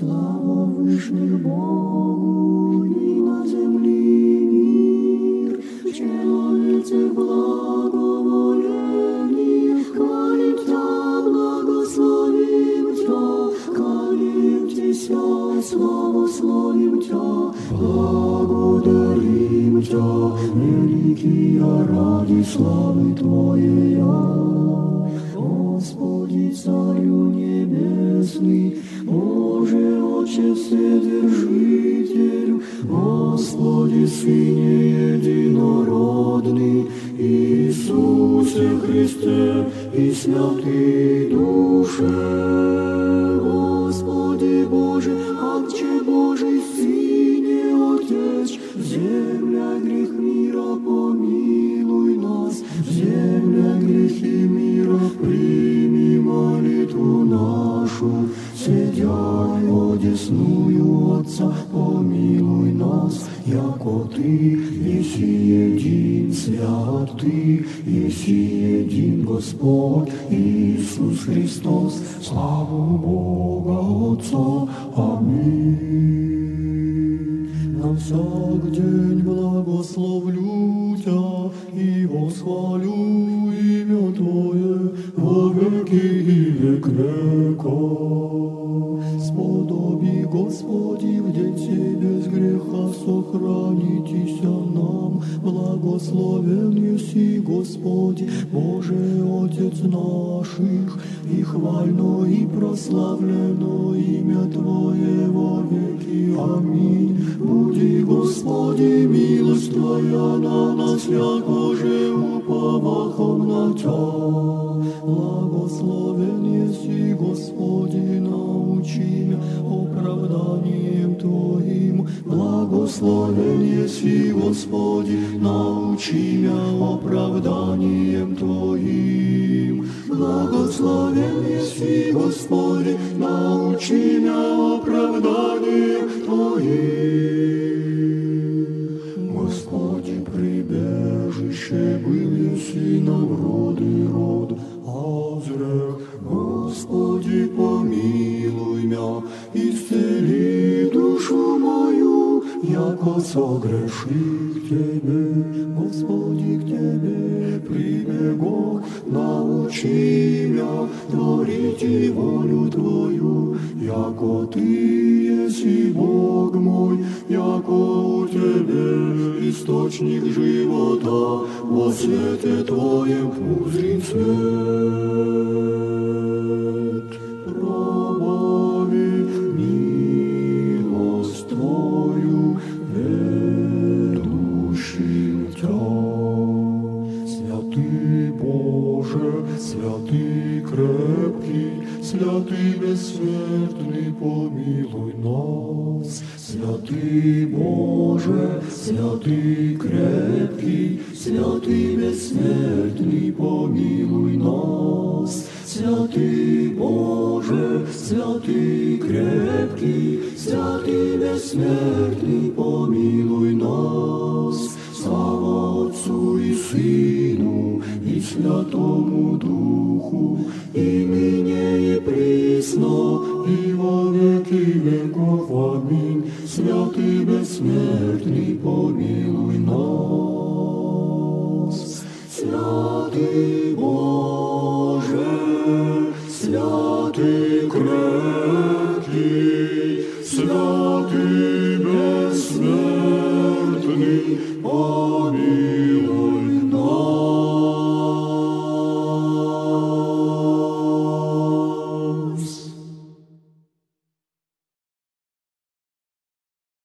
Слава вышних Богу и на земле мир, человеце благоволение, хвалим Тя, благословим Тя, хвалим Тися, славословим Тя, благодарим Тя, великий я ради славы Твоей. И Святый Душе, Господи Боже, Отче Божий, Сыне нашу, сидяй одесную Отца, помилуй нас, яко Ты, еси един святый, еси един Господь Иисус Христос, славу Бога Отца, Аминь. На всяк день благословлю Тя и восхвалю имя Твое во веки и век веков. Сподоби, Господи, в день сей без греха сохранитеся нам, благословен еси, Господи, Боже, Отец наших, и хвально и прославлено имя Твоим. Благословен еси, Господи, научи меня оправданием Твоим. Благословен еси, Господи, научи меня оправданием Твоим. Яко согреши к Тебе, Господи, к Тебе прибегу, научи мя творить и волю Твою, яко Ты еси Бог мой, яко у Тебе источник живота, во свете Твоем узрим свет. Святый крепкий, святый бессмертный, помилуй нас. Святый Боже, святый крепкий, святый бессмертный, помилуй нас. Святый Боже, святый крепкий, святый бессмертный, помилуй нас. Слава Отцу и Сыну Святому Духу, и ныне и присно, и во веки веков. Аминь. Святый бессмертный, помилуй нас. Святый Боже, святый крепкий, святый бессмертный, помилуй